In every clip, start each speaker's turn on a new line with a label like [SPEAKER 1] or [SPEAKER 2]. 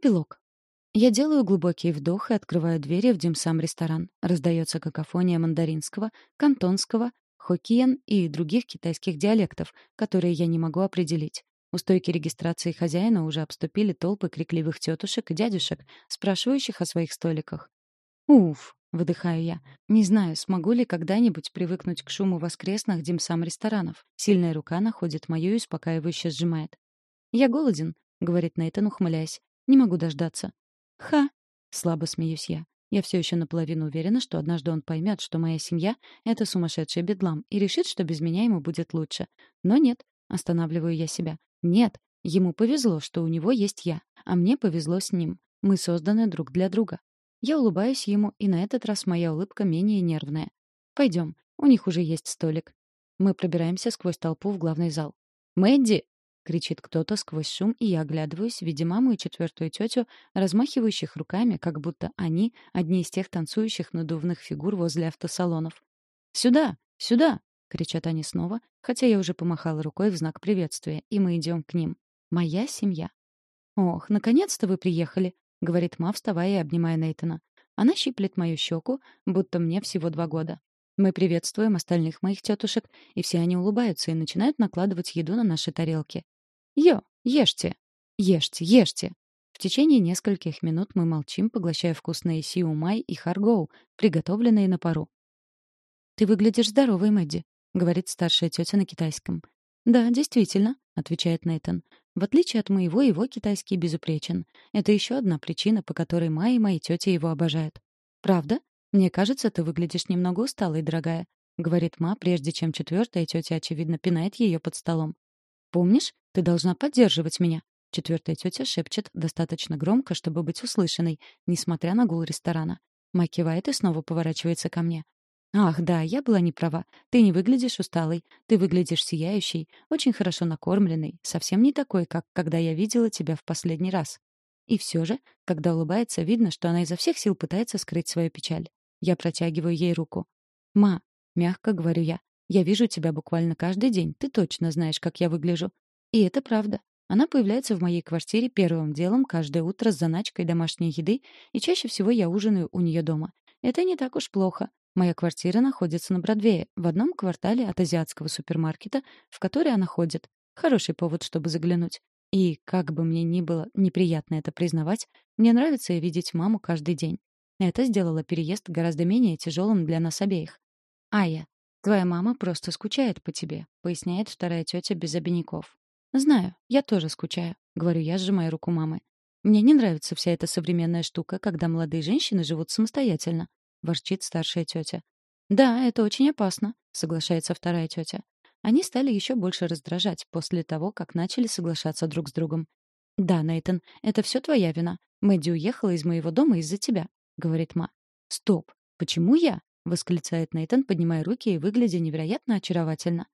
[SPEAKER 1] Эпилог. Я делаю глубокий вдох и открываю двери в димсам-ресторан. Раздается какофония мандаринского, кантонского, хоккиен и других китайских диалектов, которые я не могу определить. У стойки регистрации хозяина уже обступили толпы крикливых тетушек и дядюшек, спрашивающих о своих столиках. «Уф!» — выдыхаю я. «Не знаю, смогу ли когда-нибудь привыкнуть к шуму воскресных димсам-ресторанов. Сильная рука находит мою и успокаивающе сжимает. «Я голоден», — говорит Нейтан, ухмыляясь. «Не могу дождаться». «Ха!» — слабо смеюсь я. Я все еще наполовину уверена, что однажды он поймет, что моя семья — это сумасшедший бедлам, и решит, что без меня ему будет лучше. Но нет, останавливаю я себя. Нет, ему повезло, что у него есть я, а мне повезло с ним. Мы созданы друг для друга. Я улыбаюсь ему, и на этот раз моя улыбка менее нервная. Пойдем, у них уже есть столик. Мы пробираемся сквозь толпу в главный зал. «Мэдди!» — кричит кто-то сквозь шум, и я оглядываюсь, видя маму и четвертую тетю, размахивающих руками, как будто они — одни из тех танцующих надувных фигур возле автосалонов. «Сюда! Сюда!» — кричат они снова, хотя я уже помахала рукой в знак приветствия, и мы идем к ним. Моя семья. «Ох, наконец-то вы приехали!» — говорит ма, вставая и обнимая Нейтана. Она щиплет мою щеку, будто мне всего два года. Мы приветствуем остальных моих тетушек, и все они улыбаются и начинают накладывать еду на наши тарелки. «Йо, ешьте! Ешьте, ешьте!» В течение нескольких минут мы молчим, поглощая вкусные сиумай и харгоу, приготовленные на пару. «Ты выглядишь здоровой, Мэдди», — говорит старшая тетя на китайском. «Да, действительно», — отвечает Нейтан. «В отличие от моего, его китайский безупречен. Это еще одна причина, по которой Майя и мои тети его обожают». «Правда? Мне кажется, ты выглядишь немного усталой, дорогая», — говорит Ма, прежде чем четвертая тетя, очевидно, пинает ее под столом. «Помнишь, ты должна поддерживать меня». Четвертая тетя шепчет достаточно громко, чтобы быть услышанной, несмотря на гул ресторана. Ма кивает и снова поворачивается ко мне. «Ах, да, я была не права. Ты не выглядишь усталой. Ты выглядишь сияющей, очень хорошо накормленной, совсем не такой, как когда я видела тебя в последний раз». И все же, когда улыбается, видно, что она изо всех сил пытается скрыть свою печаль. Я протягиваю ей руку. «Ма», — мягко говорю я, — «я вижу тебя буквально каждый день. Ты точно знаешь, как я выгляжу». И это правда. Она появляется в моей квартире первым делом каждое утро с заначкой домашней еды, и чаще всего я ужинаю у нее дома. Это не так уж плохо. Моя квартира находится на Бродвее, в одном квартале от азиатского супермаркета, в который она ходит. Хороший повод, чтобы заглянуть. И, как бы мне ни было неприятно это признавать, мне нравится видеть маму каждый день. Это сделало переезд гораздо менее тяжелым для нас обеих. «Ая, твоя мама просто скучает по тебе», — поясняет вторая тетя без обиняков. «Знаю, я тоже скучаю», — говорю я, сжимая руку мамы. «Мне не нравится вся эта современная штука, когда молодые женщины живут самостоятельно. — ворчит старшая тетя. «Да, это очень опасно», — соглашается вторая тетя. Они стали еще больше раздражать после того, как начали соглашаться друг с другом. «Да, Нейтан, это все твоя вина. Мэдди уехала из моего дома из-за тебя», — говорит Ма. «Стоп! Почему я?» — восклицает Нейтан, поднимая руки и выглядя невероятно очаровательно.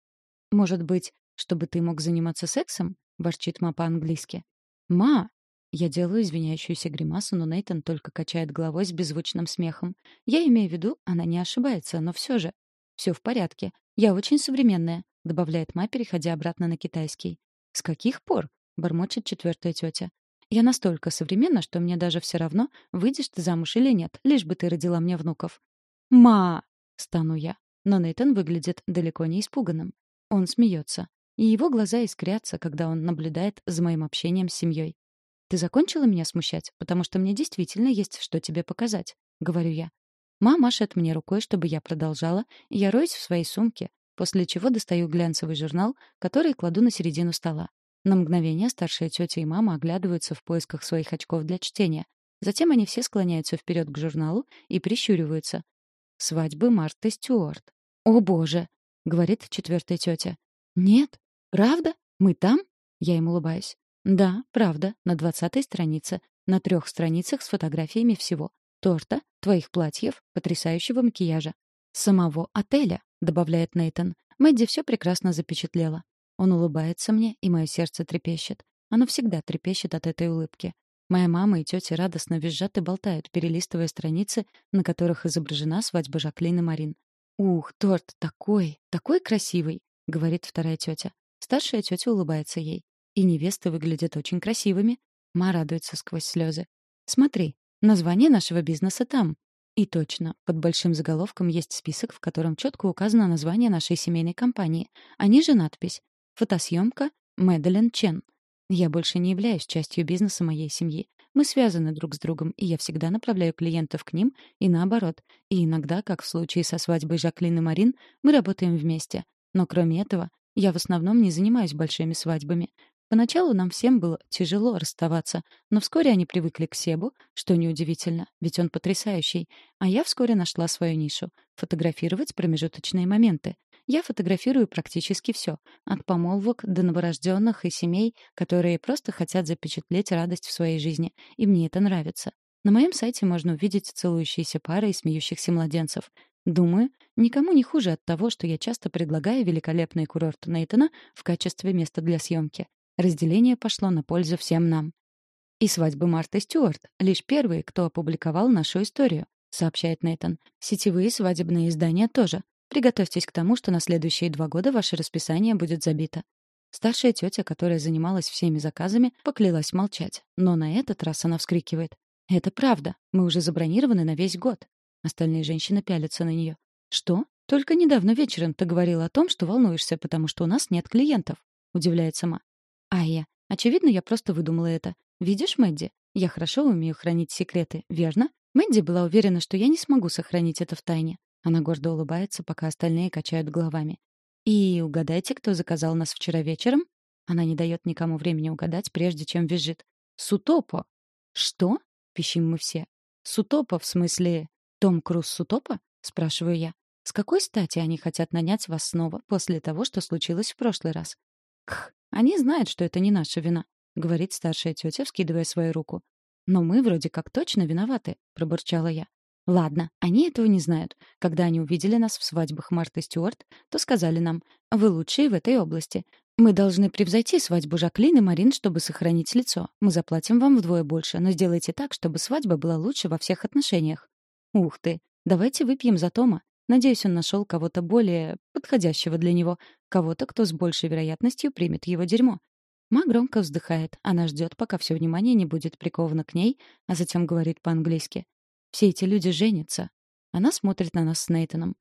[SPEAKER 1] «Может быть, чтобы ты мог заниматься сексом?» — ворчит Ма по-английски. «Ма!» Я делаю извиняющуюся гримасу, но Нейтан только качает головой с беззвучным смехом. Я имею в виду, она не ошибается, но все же. Все в порядке. Я очень современная, добавляет Ма, переходя обратно на китайский. С каких пор? бормочет четвертая тетя. Я настолько современна, что мне даже все равно, выйдешь ты замуж или нет, лишь бы ты родила мне внуков. «Ма!» — стану я. Но Нейтан выглядит далеко не испуганным. Он смеется. И его глаза искрятся, когда он наблюдает за моим общением с семьей. «Ты закончила меня смущать? Потому что мне действительно есть что тебе показать», — говорю я. Мама машет мне рукой, чтобы я продолжала, и я роюсь в своей сумке, после чего достаю глянцевый журнал, который кладу на середину стола. На мгновение старшая тетя и мама оглядываются в поисках своих очков для чтения. Затем они все склоняются вперед к журналу и прищуриваются. «Свадьбы Марты Стюарт». «О, боже!» — говорит четвертая тетя. «Нет? Правда? Мы там?» Я им улыбаюсь. Да, правда, на двадцатой странице, на трех страницах с фотографиями всего. Торта, твоих платьев, потрясающего макияжа. Самого отеля, добавляет Нейтон. Мэдди все прекрасно запечатлела. Он улыбается мне, и мое сердце трепещет. Оно всегда трепещет от этой улыбки. Моя мама и тетя радостно визжат и болтают, перелистывая страницы, на которых изображена свадьба Жаклин и Марин. «Ух, торт такой, такой красивый!» — говорит вторая тетя. Старшая тетя улыбается ей. И невесты выглядят очень красивыми. Ма радуется сквозь слезы. «Смотри, название нашего бизнеса там». И точно, под большим заголовком есть список, в котором четко указано название нашей семейной компании, а ниже надпись «Фотосъемка Мэдалин Чен». Я больше не являюсь частью бизнеса моей семьи. Мы связаны друг с другом, и я всегда направляю клиентов к ним, и наоборот. И иногда, как в случае со свадьбой Жаклин и Марин, мы работаем вместе. Но кроме этого, я в основном не занимаюсь большими свадьбами. Поначалу нам всем было тяжело расставаться, но вскоре они привыкли к Себу, что неудивительно, ведь он потрясающий. А я вскоре нашла свою нишу — фотографировать промежуточные моменты. Я фотографирую практически все, от помолвок до новорожденных и семей, которые просто хотят запечатлеть радость в своей жизни, и мне это нравится. На моем сайте можно увидеть целующиеся пары и смеющихся младенцев. Думаю, никому не хуже от того, что я часто предлагаю великолепный курорт Нейтона в качестве места для съемки. Разделение пошло на пользу всем нам. И свадьбы Марты Стюарт — лишь первые, кто опубликовал нашу историю, сообщает Нейтон. Сетевые свадебные издания тоже. Приготовьтесь к тому, что на следующие два года ваше расписание будет забито. Старшая тетя, которая занималась всеми заказами, поклялась молчать. Но на этот раз она вскрикивает. «Это правда. Мы уже забронированы на весь год». Остальные женщины пялятся на нее. «Что? Только недавно вечером ты говорила о том, что волнуешься, потому что у нас нет клиентов», — удивляется сама. Айя, очевидно, я просто выдумала это. Видишь, Мэдди, я хорошо умею хранить секреты, верно? Мэдди была уверена, что я не смогу сохранить это в тайне. Она гордо улыбается, пока остальные качают головами. И угадайте, кто заказал нас вчера вечером? Она не дает никому времени угадать, прежде чем визжит. Сутопо. Что? Пищим мы все. Сутопо, в смысле... Том Круз Сутопо? Спрашиваю я. С какой стати они хотят нанять вас снова после того, что случилось в прошлый раз? Кх, они знают, что это не наша вина, говорит старшая тетя, вскидывая свою руку. Но мы вроде как точно виноваты, пробурчала я. Ладно, они этого не знают. Когда они увидели нас в свадьбах Марты Стюарт, то сказали нам: "Вы лучшие в этой области. Мы должны превзойти свадьбу Жаклин и Марин, чтобы сохранить лицо. Мы заплатим вам вдвое больше, но сделайте так, чтобы свадьба была лучше во всех отношениях". Ух ты. Давайте выпьем за Тома. Надеюсь, он нашел кого-то более подходящего для него, кого-то, кто с большей вероятностью примет его дерьмо. Ма громко вздыхает. Она ждет, пока все внимание не будет приковано к ней, а затем говорит по-английски. «Все эти люди женятся». Она смотрит на нас с Нейтаном.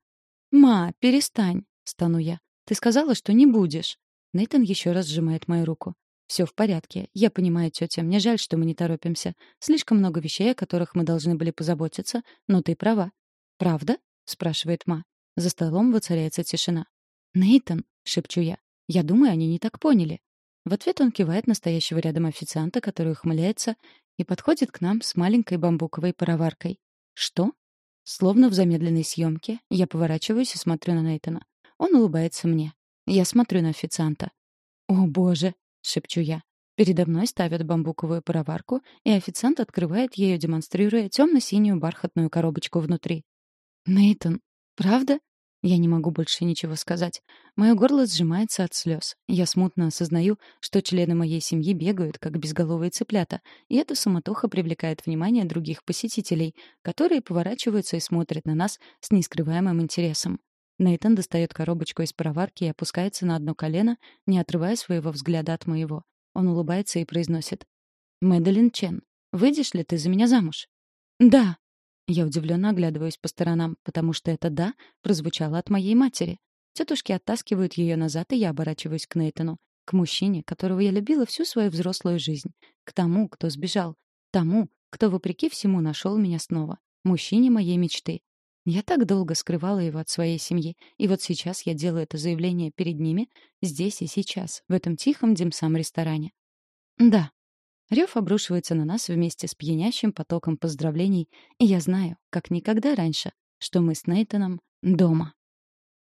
[SPEAKER 1] «Ма, перестань!» — стану я. «Ты сказала, что не будешь». Нейтан еще раз сжимает мою руку. «Все в порядке. Я понимаю, тетя. Мне жаль, что мы не торопимся. Слишком много вещей, о которых мы должны были позаботиться, но ты права». «Правда?» — спрашивает Ма. За столом воцаряется тишина. «Нейтан», — шепчу я, — «я думаю, они не так поняли». В ответ он кивает настоящего рядом официанта, который ухмыляется и подходит к нам с маленькой бамбуковой пароваркой. «Что?» Словно в замедленной съемке, я поворачиваюсь и смотрю на Нейтана. Он улыбается мне. Я смотрю на официанта. «О, боже!» — шепчу я. Передо мной ставят бамбуковую пароварку, и официант открывает ее, демонстрируя темно-синюю бархатную коробочку внутри. Нейтон, правда? Я не могу больше ничего сказать. Мое горло сжимается от слез. Я смутно осознаю, что члены моей семьи бегают, как безголовые цыплята, и эта суматоха привлекает внимание других посетителей, которые поворачиваются и смотрят на нас с нескрываемым интересом. Нейтан достает коробочку из пароварки и опускается на одно колено, не отрывая своего взгляда от моего. Он улыбается и произносит. «Мэдалин Чен, выйдешь ли ты за меня замуж?» «Да», я удивленно оглядываюсь по сторонам, потому что это «да» прозвучало от моей матери. Тетушки оттаскивают ее назад, и я оборачиваюсь к Нейтану, к мужчине, которого я любила всю свою взрослую жизнь, к тому, кто сбежал, тому, кто, вопреки всему, нашел меня снова, мужчине моей мечты. Я так долго скрывала его от своей семьи, и вот сейчас я делаю это заявление перед ними, здесь и сейчас, в этом тихом димсам-ресторане. Да, Рев обрушивается на нас вместе с пьянящим потоком поздравлений, и я знаю, как никогда раньше, что мы с Нейтаном дома.